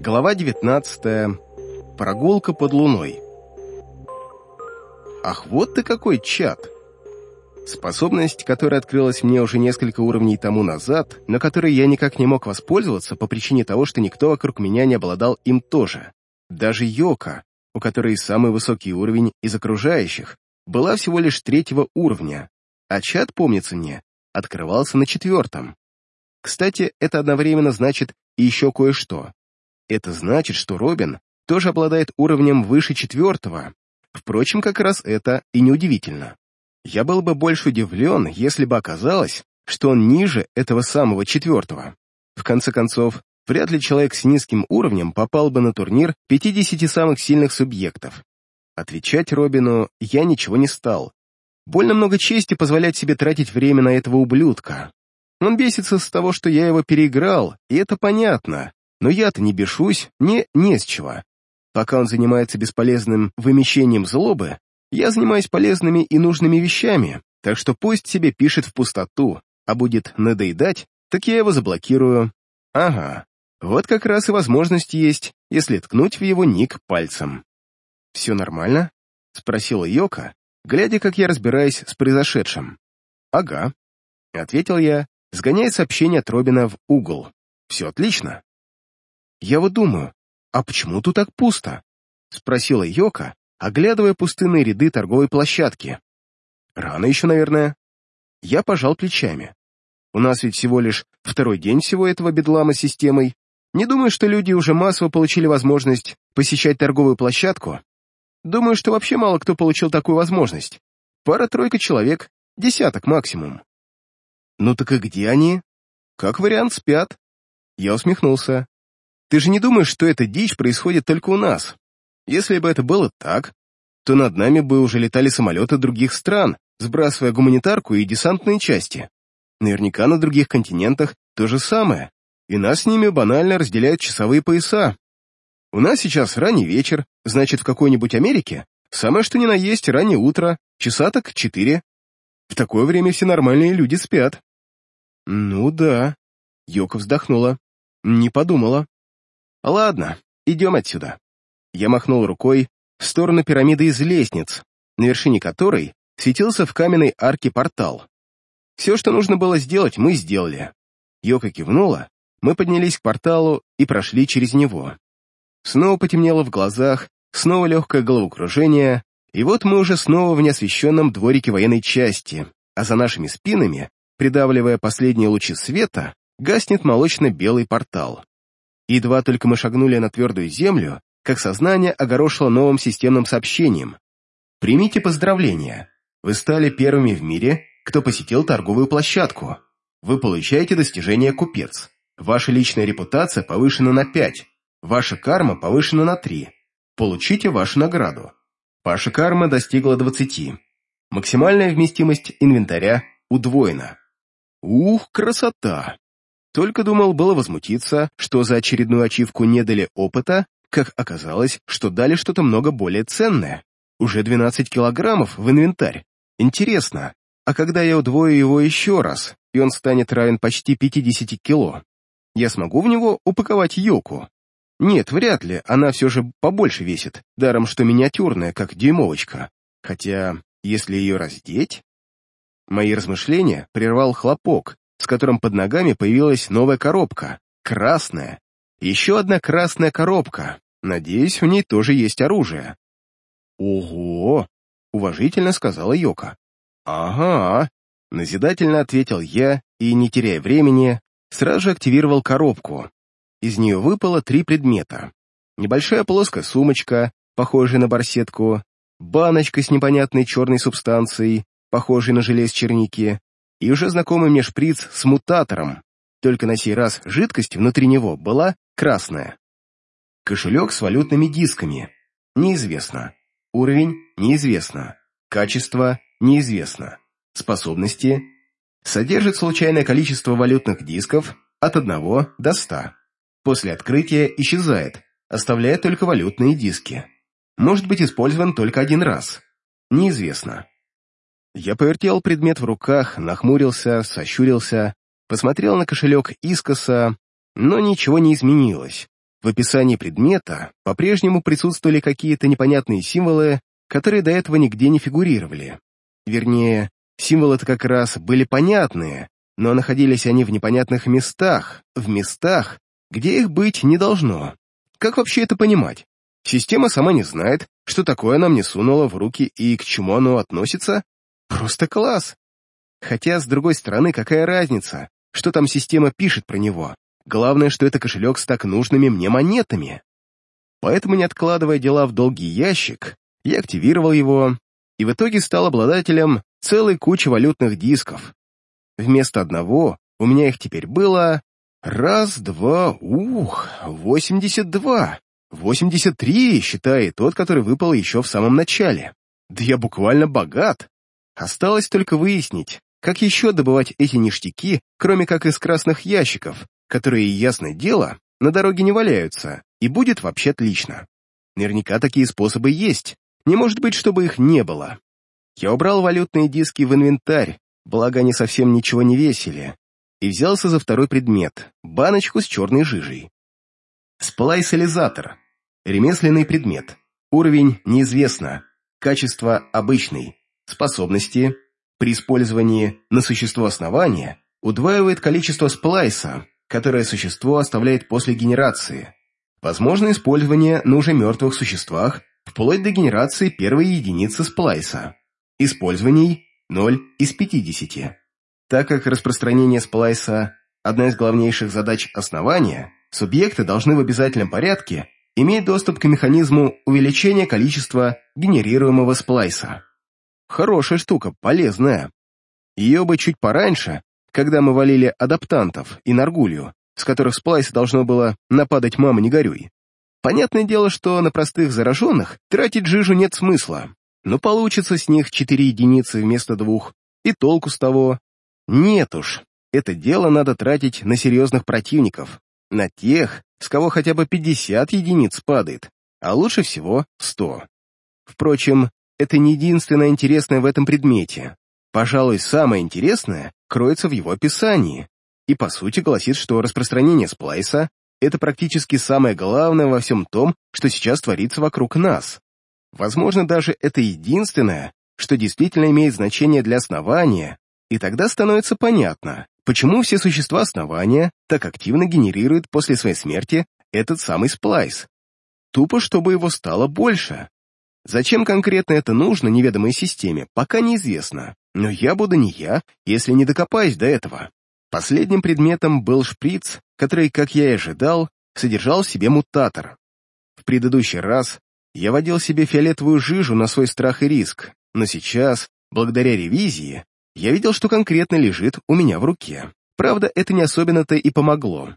Глава 19. Прогулка под луной. Ах, вот ты какой чат! Способность, которая открылась мне уже несколько уровней тому назад, но которой я никак не мог воспользоваться по причине того, что никто вокруг меня не обладал им тоже. Даже Йока, у которой самый высокий уровень из окружающих, была всего лишь третьего уровня, а чат, помнится мне, открывался на четвертом. Кстати, это одновременно значит и еще кое-что. Это значит, что Робин тоже обладает уровнем выше четвертого. Впрочем, как раз это и неудивительно. Я был бы больше удивлен, если бы оказалось, что он ниже этого самого четвертого. В конце концов, вряд ли человек с низким уровнем попал бы на турнир 50 самых сильных субъектов. Отвечать Робину я ничего не стал. Больно много чести позволять себе тратить время на этого ублюдка. Он бесится с того, что я его переиграл, и это понятно, но я-то не бешусь, не не с чего. Пока он занимается бесполезным вымещением злобы, я занимаюсь полезными и нужными вещами, так что пусть себе пишет в пустоту, а будет надоедать, так я его заблокирую. Ага, вот как раз и возможность есть, если ткнуть в его ник пальцем. «Все нормально?» — спросила Йока, глядя, как я разбираюсь с произошедшим. «Ага», — ответил я, сгоняя сообщение от Робина в угол. «Все отлично». «Я вот думаю, а почему тут так пусто?» — спросила Йока, оглядывая пустынные ряды торговой площадки. «Рано еще, наверное». Я пожал плечами. «У нас ведь всего лишь второй день всего этого бедлама с системой. Не думаю, что люди уже массово получили возможность посещать торговую площадку. Думаю, что вообще мало кто получил такую возможность. Пара-тройка человек, десяток максимум. Ну так и где они? Как вариант, спят. Я усмехнулся. Ты же не думаешь, что эта дичь происходит только у нас? Если бы это было так, то над нами бы уже летали самолеты других стран, сбрасывая гуманитарку и десантные части. Наверняка на других континентах то же самое, и нас с ними банально разделяют часовые пояса. У нас сейчас ранний вечер, значит, в какой-нибудь Америке самое что ни на есть раннее утро, часа так четыре. В такое время все нормальные люди спят. «Ну да», — Йока вздохнула. «Не подумала». «Ладно, идем отсюда». Я махнул рукой в сторону пирамиды из лестниц, на вершине которой светился в каменной арке портал. Все, что нужно было сделать, мы сделали. Йока кивнула, мы поднялись к порталу и прошли через него. Снова потемнело в глазах, снова легкое головокружение, и вот мы уже снова в неосвещенном дворике военной части, а за нашими спинами придавливая последние лучи света, гаснет молочно-белый портал. Едва только мы шагнули на твердую землю, как сознание огорошило новым системным сообщением. «Примите поздравления. Вы стали первыми в мире, кто посетил торговую площадку. Вы получаете достижение «Купец». Ваша личная репутация повышена на 5, ваша карма повышена на 3. Получите вашу награду. Ваша карма достигла 20. Максимальная вместимость инвентаря удвоена. Ух, красота! Только думал было возмутиться, что за очередную ачивку не дали опыта, как оказалось, что дали что-то много более ценное. Уже 12 килограммов в инвентарь. Интересно, а когда я удвою его еще раз, и он станет равен почти 50 кило, я смогу в него упаковать Йоку? Нет, вряд ли, она все же побольше весит, даром что миниатюрная, как дюймовочка. Хотя, если ее раздеть... Мои размышления прервал хлопок, с которым под ногами появилась новая коробка. Красная. Еще одна красная коробка. Надеюсь, в ней тоже есть оружие. «Ого!» — уважительно сказала Йока. «Ага!» — назидательно ответил я и, не теряя времени, сразу же активировал коробку. Из нее выпало три предмета. Небольшая плоская сумочка, похожая на барсетку, баночка с непонятной черной субстанцией, похожий на желез черники, и уже знакомый мне шприц с мутатором, только на сей раз жидкость внутри него была красная. Кошелек с валютными дисками. Неизвестно. Уровень неизвестно. Качество неизвестно. Способности содержит случайное количество валютных дисков от 1 до 100. После открытия исчезает, оставляя только валютные диски. Может быть использован только один раз. Неизвестно. Я повертел предмет в руках, нахмурился, сощурился, посмотрел на кошелек искоса, но ничего не изменилось. в описании предмета по-прежнему присутствовали какие-то непонятные символы, которые до этого нигде не фигурировали. Вернее, символы-то как раз были понятные, но находились они в непонятных местах, в местах, где их быть не должно. Как вообще это понимать? Система сама не знает, что такое она мне сунула в руки и к чему оно относится? Просто класс. Хотя, с другой стороны, какая разница, что там система пишет про него? Главное, что это кошелек с так нужными мне монетами. Поэтому, не откладывая дела в долгий ящик, я активировал его и в итоге стал обладателем целой кучи валютных дисков. Вместо одного у меня их теперь было раз, два, ух, восемьдесят два, восемьдесят три, считая тот, который выпал еще в самом начале. Да я буквально богат. Осталось только выяснить, как еще добывать эти ништяки, кроме как из красных ящиков, которые, ясное дело, на дороге не валяются, и будет вообще отлично. Наверняка такие способы есть, не может быть, чтобы их не было. Я убрал валютные диски в инвентарь, благо они совсем ничего не весили, и взялся за второй предмет — баночку с черной жижей. Сплайсализатор. Ремесленный предмет. Уровень неизвестно. Качество обычный. Способности. При использовании на существо основания удваивает количество сплайса, которое существо оставляет после генерации. Возможно использование на уже мертвых существах вплоть до генерации первой единицы сплайса. Использований 0 из 50. Так как распространение сплайса – одна из главнейших задач основания, субъекты должны в обязательном порядке иметь доступ к механизму увеличения количества генерируемого сплайса. Хорошая штука, полезная. Ее бы чуть пораньше, когда мы валили адаптантов и Наргулью, с которых сплайс должно было нападать «мама, не горюй». Понятное дело, что на простых зараженных тратить жижу нет смысла, но получится с них четыре единицы вместо двух, и толку с того. Нет уж, это дело надо тратить на серьезных противников, на тех, с кого хотя бы 50 единиц падает, а лучше всего 100. Впрочем, это не единственное интересное в этом предмете. Пожалуй, самое интересное кроется в его описании, и по сути гласит, что распространение сплайса это практически самое главное во всем том, что сейчас творится вокруг нас. Возможно, даже это единственное, что действительно имеет значение для основания, и тогда становится понятно, почему все существа основания так активно генерируют после своей смерти этот самый сплайс. Тупо, чтобы его стало больше. Зачем конкретно это нужно неведомой системе, пока неизвестно, но я буду не я, если не докопаюсь до этого. Последним предметом был шприц, который, как я и ожидал, содержал в себе мутатор. В предыдущий раз я водил себе фиолетовую жижу на свой страх и риск, но сейчас, благодаря ревизии, я видел, что конкретно лежит у меня в руке. Правда, это не особенно-то и помогло.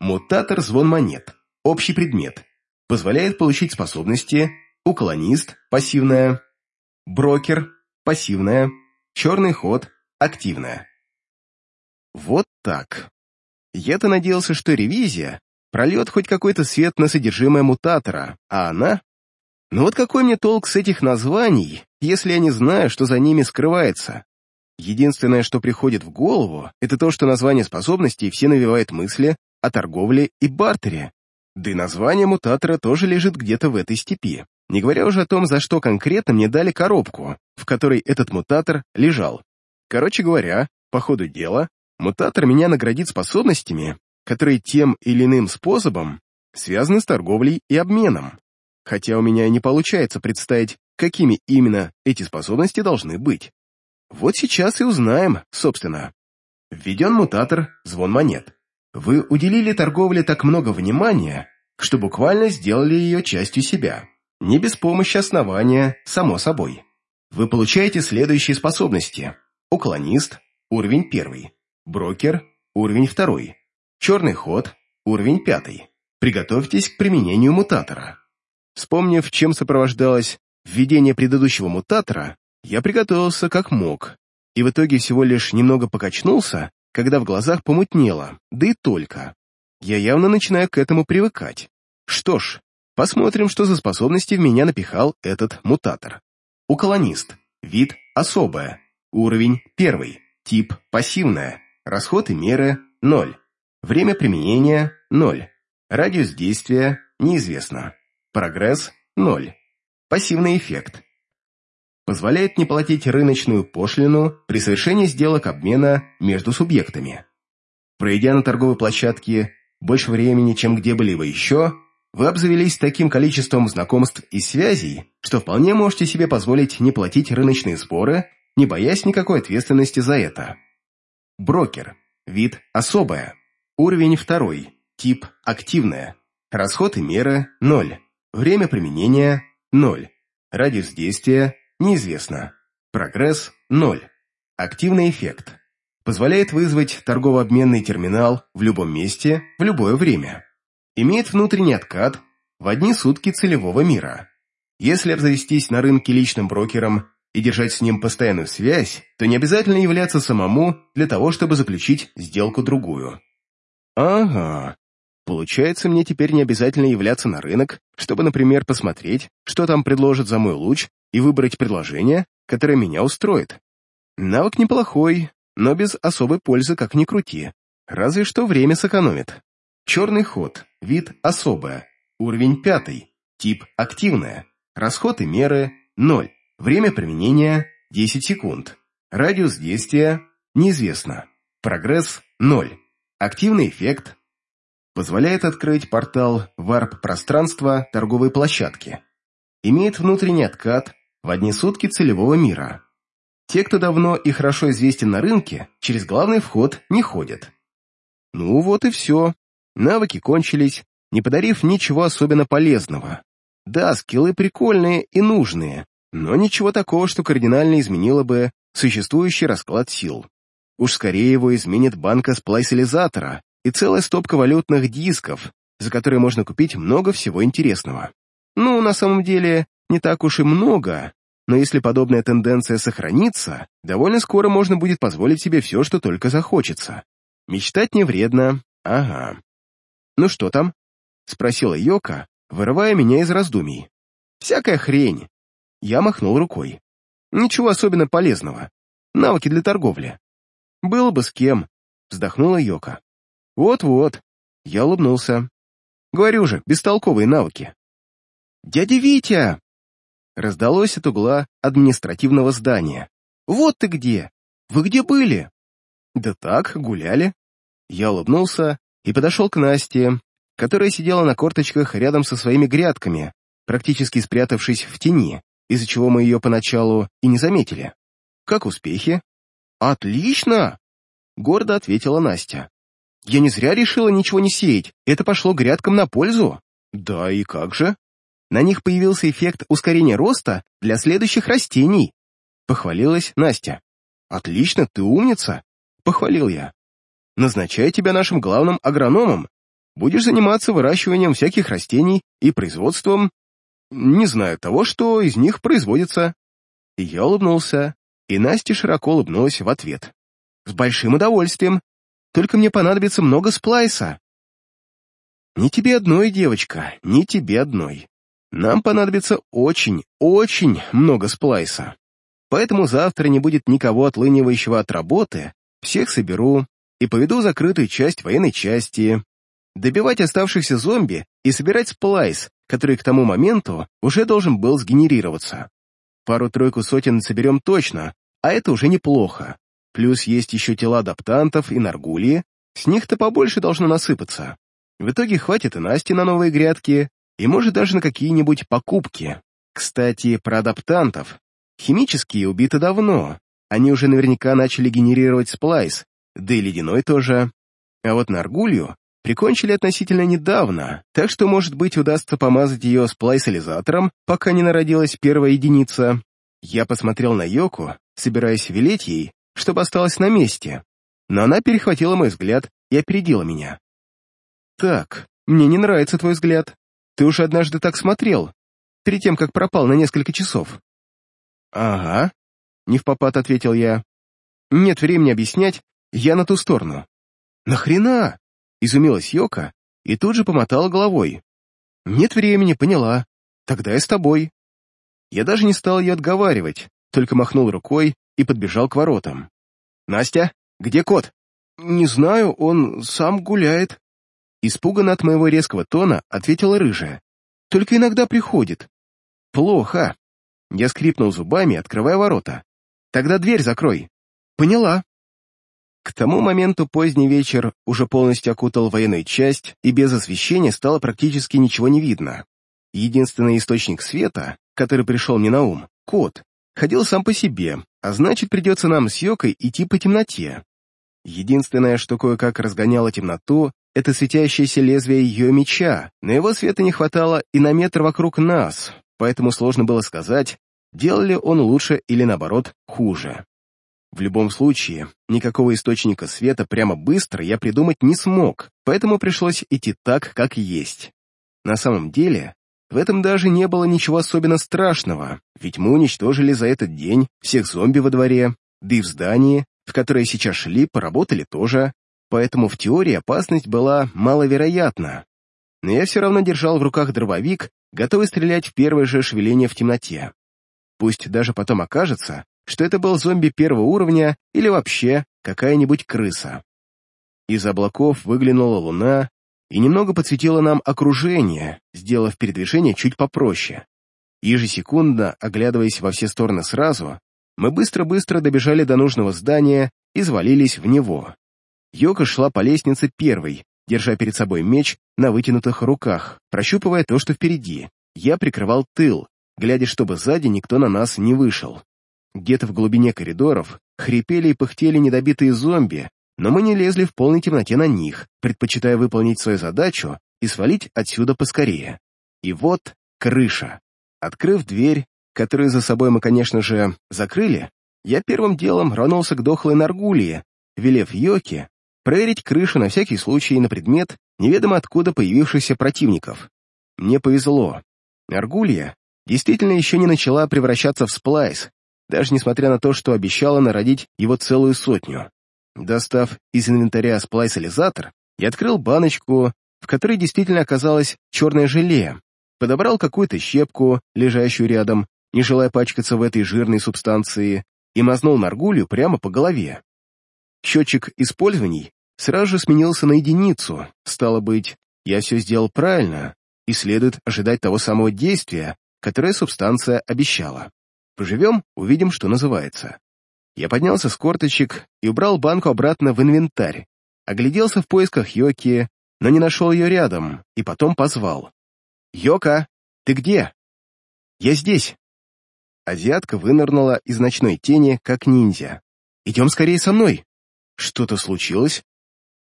Мутатор звон монет. Общий предмет. Позволяет получить способности уклонист, пассивная, брокер, пассивная, черный ход, активная. Вот так. Я-то надеялся, что ревизия прольет хоть какой-то свет на содержимое мутатора, а она... Ну вот какой мне толк с этих названий, если я не знаю, что за ними скрывается? Единственное, что приходит в голову, это то, что название способностей все навевает мысли о торговле и бартере. Да и название мутатора тоже лежит где-то в этой степи, не говоря уже о том, за что конкретно мне дали коробку, в которой этот мутатор лежал. Короче говоря, по ходу дела, Мутатор меня наградит способностями, которые тем или иным способом связаны с торговлей и обменом, хотя у меня не получается представить, какими именно эти способности должны быть. Вот сейчас и узнаем, собственно. Введен мутатор «Звон монет». Вы уделили торговле так много внимания, что буквально сделали ее частью себя. Не без помощи основания, само собой. Вы получаете следующие способности. Уклонист, уровень первый. Брокер – уровень второй. Черный ход – уровень пятый. Приготовьтесь к применению мутатора. Вспомнив, чем сопровождалось введение предыдущего мутатора, я приготовился как мог, и в итоге всего лишь немного покачнулся, когда в глазах помутнело, да и только. Я явно начинаю к этому привыкать. Что ж, посмотрим, что за способности в меня напихал этот мутатор. Уколонист. Вид особое. Уровень первый. Тип пассивная. Расход и меры – 0. Время применения – 0. Радиус действия неизвестно. Прогресс – 0. Пассивный эффект. Позволяет не платить рыночную пошлину при совершении сделок обмена между субъектами. Пройдя на торговой площадке больше времени, чем где-либо еще, вы обзавелись таким количеством знакомств и связей, что вполне можете себе позволить не платить рыночные сборы, не боясь никакой ответственности за это. Брокер. Вид особое. Уровень второй. Тип активная. Расход и меры – 0. Время применения – 0. Радиус действия – неизвестно. Прогресс – 0. Активный эффект. Позволяет вызвать торгово-обменный терминал в любом месте, в любое время. Имеет внутренний откат в одни сутки целевого мира. Если обзавестись на рынке личным брокером и держать с ним постоянную связь, то не обязательно являться самому для того, чтобы заключить сделку другую. Ага. Получается, мне теперь не обязательно являться на рынок, чтобы, например, посмотреть, что там предложат за мой луч, и выбрать предложение, которое меня устроит. Навык неплохой, но без особой пользы как ни крути. Разве что время сэкономит. Черный ход, вид особое, уровень пятый, тип активная, расход и меры – 0, время применения – 10 секунд, радиус действия – неизвестно, прогресс – 0, активный эффект – позволяет открыть портал варп-пространства торговой площадки, имеет внутренний откат в одни сутки целевого мира, те, кто давно и хорошо известен на рынке, через главный вход не ходят. Ну вот и все. Навыки кончились, не подарив ничего особенно полезного. Да, скиллы прикольные и нужные, но ничего такого, что кардинально изменило бы существующий расклад сил. Уж скорее его изменит банка сплайсилизатора и целая стопка валютных дисков, за которые можно купить много всего интересного. Ну, на самом деле, не так уж и много, но если подобная тенденция сохранится, довольно скоро можно будет позволить себе все, что только захочется. Мечтать не вредно, ага. «Ну что там?» — спросила Йока, вырывая меня из раздумий. «Всякая хрень». Я махнул рукой. «Ничего особенно полезного. Навыки для торговли». «Было бы с кем», — вздохнула Йока. «Вот-вот». Я улыбнулся. «Говорю же, бестолковые навыки». «Дядя Витя!» Раздалось от угла административного здания. «Вот ты где! Вы где были?» «Да так, гуляли». Я улыбнулся и подошел к Насте, которая сидела на корточках рядом со своими грядками, практически спрятавшись в тени, из-за чего мы ее поначалу и не заметили. «Как успехи?» «Отлично!» — гордо ответила Настя. «Я не зря решила ничего не сеять, это пошло грядкам на пользу». «Да и как же?» На них появился эффект ускорения роста для следующих растений. Похвалилась Настя. «Отлично, ты умница!» Похвалил я. «Назначаю тебя нашим главным агрономом. Будешь заниматься выращиванием всяких растений и производством, не знаю, того, что из них производится». И я улыбнулся, и Настя широко улыбнулась в ответ. «С большим удовольствием. Только мне понадобится много сплайса». «Не тебе одной, девочка, не тебе одной. Нам понадобится очень, очень много сплайса. Поэтому завтра не будет никого отлынивающего от работы, всех соберу и поведу закрытую часть военной части, добивать оставшихся зомби и собирать сплайс, который к тому моменту уже должен был сгенерироваться. Пару-тройку сотен соберем точно, а это уже неплохо. Плюс есть еще тела адаптантов и наргулии, с них-то побольше должно насыпаться. В итоге хватит и Насти на новые грядки, и, может, даже на какие-нибудь покупки. Кстати, про адаптантов. Химические убиты давно. Они уже наверняка начали генерировать сплайс, да и ледяной тоже. А вот Наргулью прикончили относительно недавно, так что, может быть, удастся помазать ее сплайсализатором, пока не народилась первая единица. Я посмотрел на Йоку, собираясь велеть ей, чтобы осталась на месте, но она перехватила мой взгляд и опередила меня. «Так, мне не нравится твой взгляд», ты уже однажды так смотрел, перед тем, как пропал на несколько часов». «Ага», — не в попад ответил я. «Нет времени объяснять, я на ту сторону». «Нахрена?» — изумилась Йока и тут же помотала головой. «Нет времени, поняла. Тогда я с тобой». Я даже не стал ее отговаривать, только махнул рукой и подбежал к воротам. «Настя, где кот?» «Не знаю, он сам гуляет». Испуганно от моего резкого тона ответила рыжая. «Только иногда приходит». «Плохо». Я скрипнул зубами, открывая ворота. «Тогда дверь закрой». «Поняла». К тому моменту поздний вечер уже полностью окутал военную часть, и без освещения стало практически ничего не видно. Единственный источник света, который пришел мне на ум, кот, ходил сам по себе, а значит, придется нам с Йокой идти по темноте. Единственное, что кое-как разгоняло темноту, это светящееся лезвие ее меча, но его света не хватало и на метр вокруг нас, поэтому сложно было сказать, делал ли он лучше или, наоборот, хуже. В любом случае, никакого источника света прямо быстро я придумать не смог, поэтому пришлось идти так, как есть. На самом деле, в этом даже не было ничего особенно страшного, ведь мы уничтожили за этот день всех зомби во дворе, да и в здании, в которое сейчас шли, поработали тоже, поэтому в теории опасность была маловероятна. Но я все равно держал в руках дробовик, готовый стрелять в первое же шевеление в темноте. Пусть даже потом окажется, что это был зомби первого уровня или вообще какая-нибудь крыса. Из облаков выглянула луна и немного подсветила нам окружение, сделав передвижение чуть попроще. Ежесекундно, оглядываясь во все стороны сразу, мы быстро-быстро добежали до нужного здания и завалились в него. Йока шла по лестнице первой, держа перед собой меч на вытянутых руках, прощупывая то, что впереди. Я прикрывал тыл, глядя, чтобы сзади никто на нас не вышел. Где-то в глубине коридоров хрипели и пыхтели недобитые зомби, но мы не лезли в полной темноте на них, предпочитая выполнить свою задачу и свалить отсюда поскорее. И вот крыша. Открыв дверь, которую за собой мы, конечно же, закрыли, я первым делом рванулся к дохлой Наргулии, велев Йоке проверить крышу на всякий случай на предмет неведомо откуда появившихся противников. Мне повезло. Наргулия действительно еще не начала превращаться в сплайс, даже несмотря на то, что обещала народить его целую сотню. Достав из инвентаря сплайсализатор, я открыл баночку, в которой действительно оказалось черное желе, подобрал какую-то щепку, лежащую рядом, не желая пачкаться в этой жирной субстанции, и мазнул Наргулью прямо по голове. Счетчик использований сразу же сменился на единицу, стало быть, я все сделал правильно, и следует ожидать того самого действия, которое субстанция обещала. Поживем, увидим, что называется. Я поднялся с корточек и убрал банку обратно в инвентарь, огляделся в поисках Йоки, но не нашел ее рядом, и потом позвал. «Йока, ты где?» «Я здесь». Азиатка вынырнула из ночной тени, как ниндзя. «Идем скорее со мной». «Что-то случилось?»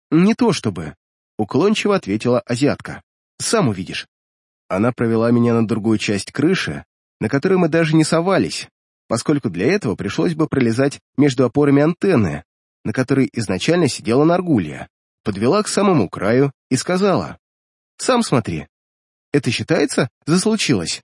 «Не то чтобы», — уклончиво ответила азиатка. «Сам увидишь». Она провела меня на другую часть крыши, на которой мы даже не совались, поскольку для этого пришлось бы пролезать между опорами антенны, на которой изначально сидела Наргулья, подвела к самому краю и сказала, «Сам смотри. Это считается? Заслучилось?»